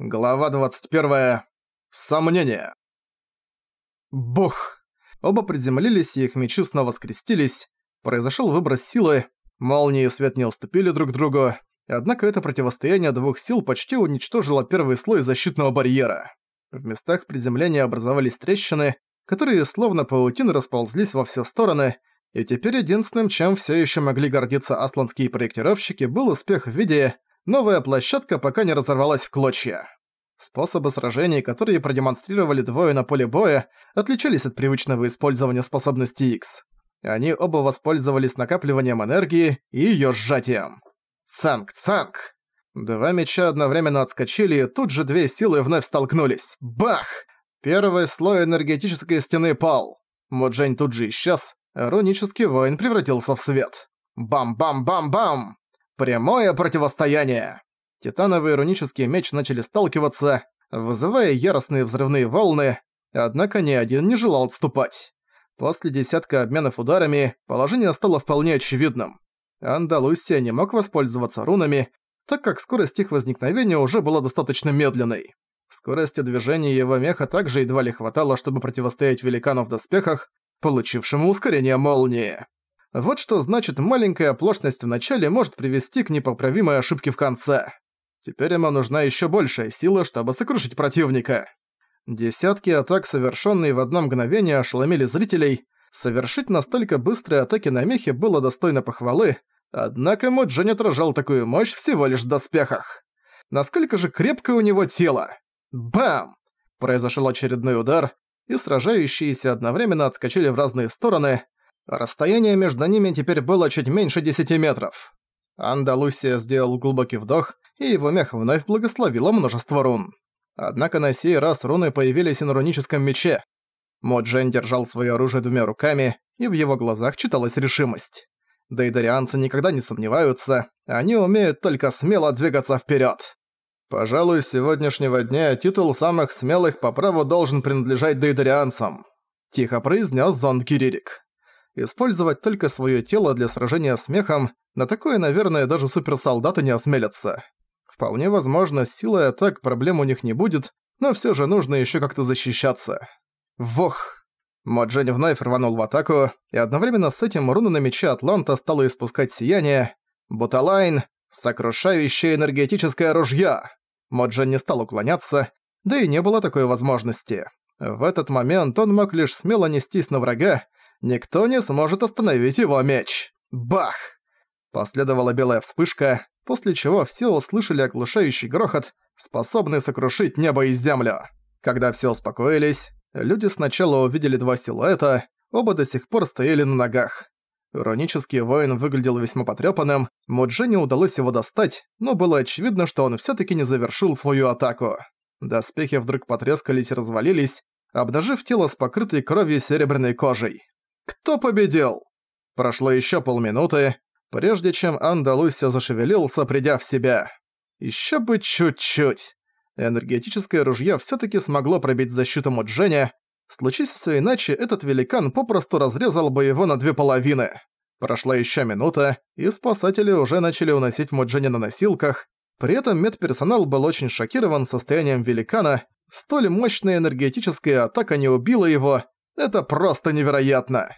Глава 21. Сомнение. Бух! Оба приземлились, и их мечи снова скрестились. Произошел выброс силы, молнии и свет не уступили друг другу, однако это противостояние двух сил почти уничтожило первый слой защитного барьера. В местах приземления образовались трещины, которые словно паутины расползлись во все стороны, и теперь единственным, чем все еще могли гордиться асланские проектировщики, был успех в виде новая площадка пока не разорвалась в клочья. Способы сражений, которые продемонстрировали двое на поле боя, отличались от привычного использования способности X. Они оба воспользовались накапливанием энергии и её сжатием. Цанг-цанг! Два меча одновременно отскочили, и тут же две силы вновь столкнулись. Бах! Первый слой энергетической стены пал. Муджень тут же исчез, а рунический воин превратился в свет. Бам-бам-бам-бам! Прямое противостояние. Титановый и рунический меч начали сталкиваться, вызывая яростные взрывные волны, однако ни один не желал отступать. После десятка обменов ударами положение стало вполне очевидным. Андалусия не мог воспользоваться рунами, так как скорость их возникновения уже была достаточно медленной. Скорости движения его меха также едва ли хватало, чтобы противостоять великану в доспехах, получившему ускорение молнии. Вот что значит маленькая оплошность в начале может привести к непоправимой ошибке в конце. Теперь ему нужна еще большая сила, чтобы сокрушить противника. Десятки атак, совершенные в одно мгновение, ошеломили зрителей. Совершить настолько быстрые атаки на мехе было достойно похвалы, однако Муджин отражал такую мощь всего лишь в доспехах. Насколько же крепкое у него тело! Бам! Произошел очередной удар, и сражающиеся одновременно отскочили в разные стороны, Расстояние между ними теперь было чуть меньше 10 метров. Андалусия сделал глубокий вдох, и его мех вновь благословило множество рун. Однако на сей раз руны появились и на руническом мече. Моджен держал свое оружие двумя руками, и в его глазах читалась решимость. Дейдарианцы никогда не сомневаются, они умеют только смело двигаться вперед. Пожалуй, с сегодняшнего дня титул самых смелых по праву должен принадлежать дейдарианцам. Тихо произнес зонд Киририк. Использовать только свое тело для сражения с мехом, на такое, наверное, даже суперсолдаты не осмелятся. Вполне возможно, с силой атак проблем у них не будет, но все же нужно еще как-то защищаться. Вох! Моджень вновь рванул в атаку, и одновременно с этим руна на мече Атланта стала испускать сияние. Буталайн — сокрушающее энергетическое ружье. Моджен не стал уклоняться, да и не было такой возможности. В этот момент он мог лишь смело нестись на врага, Никто не сможет остановить его меч. Бах! Последовала белая вспышка, после чего все услышали оглушающий грохот, способный сокрушить небо и землю. Когда все успокоились, люди сначала увидели два силуэта, оба до сих пор стояли на ногах. Иронический воин выглядел весьма потрёпанным, Муджине удалось его достать, но было очевидно, что он всё-таки не завершил свою атаку. Доспехи вдруг потрескались и развалились, обнажив тело с покрытой кровью серебряной кожей. Кто победил? Прошло еще полминуты, прежде чем Андалусия зашевелился, придя в себя. Еще бы чуть-чуть. Энергетическое ружье все таки смогло пробить защиту Мудженя. Случись все иначе, этот великан попросту разрезал бы его на две половины. Прошла еще минута, и спасатели уже начали уносить Мудженя на носилках. При этом медперсонал был очень шокирован состоянием великана. Столь мощная энергетическая атака не убила его, это просто невероятно.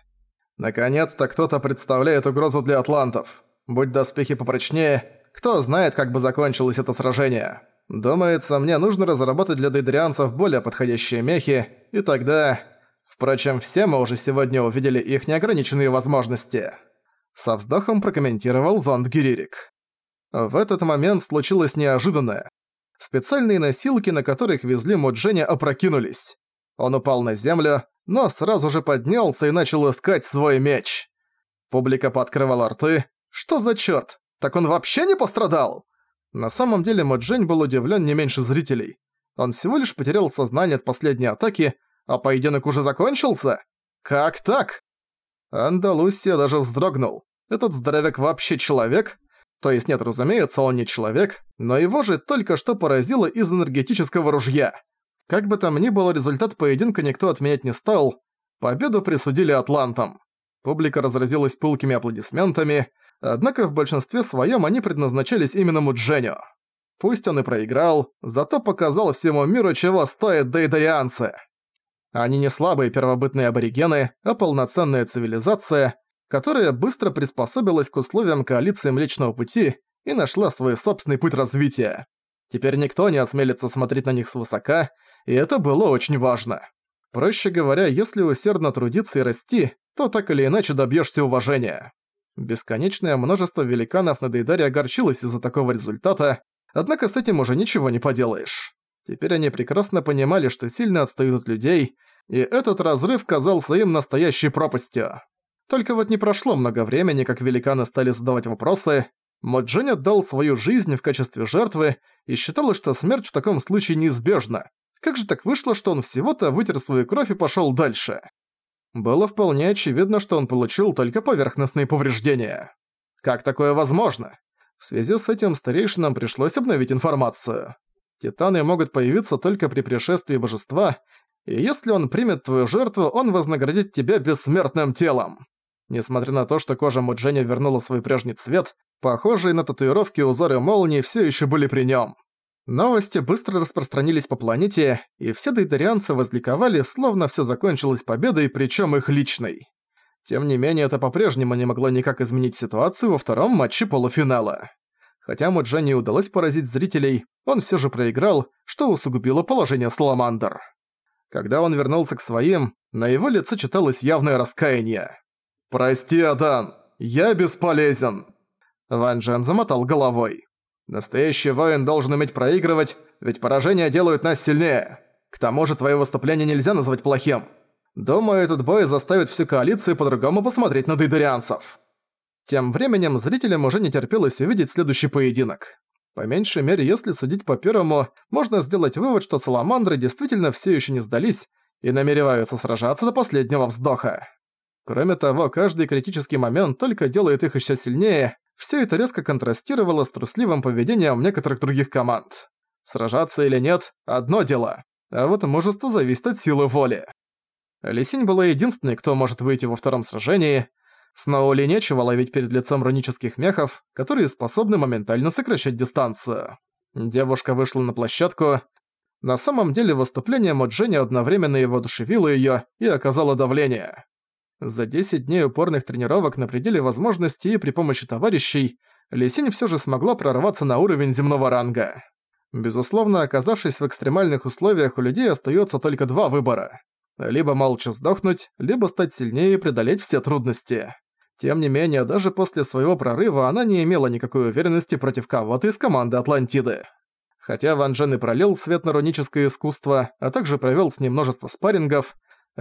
Наконец-то кто-то представляет угрозу для атлантов. Будь доспехи попрочнее, кто знает, как бы закончилось это сражение. Думается, мне нужно разработать для дейдрианцев более подходящие мехи, и тогда... Впрочем, все мы уже сегодня увидели их неограниченные возможности. Со вздохом прокомментировал зонд Гиририк. В этот момент случилось неожиданное. Специальные носилки, на которых везли Мудженя, опрокинулись. Он упал на землю, но сразу же поднялся и начал искать свой меч. Публика пооткрывала рты. Что за чёрт? Так он вообще не пострадал? На самом деле Моджень был удивлен не меньше зрителей. Он всего лишь потерял сознание от последней атаки, а поединок уже закончился? Как так? Андалусия даже вздрогнул. Этот здоровяк вообще человек? То есть нет, разумеется, он не человек, но его же только что поразило из энергетического ружья. Как бы там ни было, результат поединка никто отменять не стал. Победу присудили атлантам. Публика разразилась пылкими аплодисментами, однако в большинстве своем они предназначались именно Мудженю. Пусть он и проиграл, зато показал всему миру, чего стоят дейдарианцы. Они не слабые первобытные аборигены, а полноценная цивилизация, которая быстро приспособилась к условиям коалиции Млечного Пути и нашла свой собственный путь развития. Теперь никто не осмелится смотреть на них свысока, и это было очень важно. Проще говоря, если усердно трудиться и расти, то так или иначе добьешься уважения. Бесконечное множество великанов на Дейдаре огорчилось из-за такого результата, однако с этим уже ничего не поделаешь. Теперь они прекрасно понимали, что сильно отстают от людей, и этот разрыв казался им настоящей пропастью. Только вот не прошло много времени, как великаны стали задавать вопросы. Моджинь отдал свою жизнь в качестве жертвы и считал, что смерть в таком случае неизбежна. Как же так вышло, что он всего-то вытер свою кровь и пошёл дальше? Было вполне очевидно, что он получил только поверхностные повреждения. Как такое возможно? В связи с этим старейшинам пришлось обновить информацию. Титаны могут появиться только при пришествии божества, и если он примет твою жертву, он вознаградит тебя бессмертным телом. Несмотря на то, что кожа Мудженя вернула свой прежний цвет, похожие на татуировки узоры молнии все еще были при нем. Новости быстро распространились по планете, и все дейдарианцы возликовали, словно все закончилось победой, причем их личной. Тем не менее, это по-прежнему не могло никак изменить ситуацию во втором матче полуфинала. Хотя Муджа не удалось поразить зрителей, он все же проиграл, что усугубило положение Саламандр. Когда он вернулся к своим, на его лице читалось явное раскаяние. «Прости, Адан, я бесполезен!» Ван Джен замотал головой. Настоящий воин должен уметь проигрывать, ведь поражения делают нас сильнее. К тому же твое выступление нельзя назвать плохим. Думаю, этот бой заставит всю коалицию по-другому посмотреть на дейдерианцев. Тем временем зрителям уже не терпелось увидеть следующий поединок. По меньшей мере, если судить по первому, можно сделать вывод, что саламандры действительно все еще не сдались и намереваются сражаться до последнего вздоха. Кроме того, каждый критический момент только делает их еще сильнее, все это резко контрастировало с трусливым поведением некоторых других команд. Сражаться или нет – одно дело, а вот мужество зависит от силы воли. Лисинь была единственной, кто может выйти во втором сражении. Сноули нечего ловить перед лицом рунических мехов, которые способны моментально сокращать дистанцию. Девушка вышла на площадку. На самом деле выступление Моджени одновременно его воодушевило её и оказало давление. За 10 дней упорных тренировок на пределе возможностей и при помощи товарищей Лисинь всё же смогла прорваться на уровень земного ранга. Безусловно, оказавшись в экстремальных условиях, у людей остаётся только два выбора. Либо молча сдохнуть, либо стать сильнее и преодолеть все трудности. Тем не менее, даже после своего прорыва она не имела никакой уверенности против кого-то из команды Атлантиды. Хотя Ван Джен и пролил свет на руническое искусство, а также провёл с ним множество спаррингов,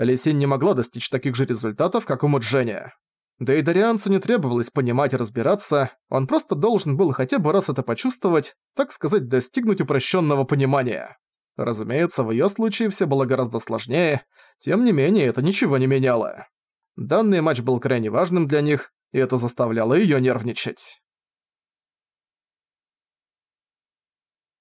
Лисин не могла достичь таких же результатов, как у Мудженя. Да и Дарианцу не требовалось понимать и разбираться, он просто должен был хотя бы раз это почувствовать, так сказать, достигнуть упрощенного понимания. Разумеется, в её случае все было гораздо сложнее, тем не менее это ничего не меняло. Данный матч был крайне важным для них, и это заставляло её нервничать.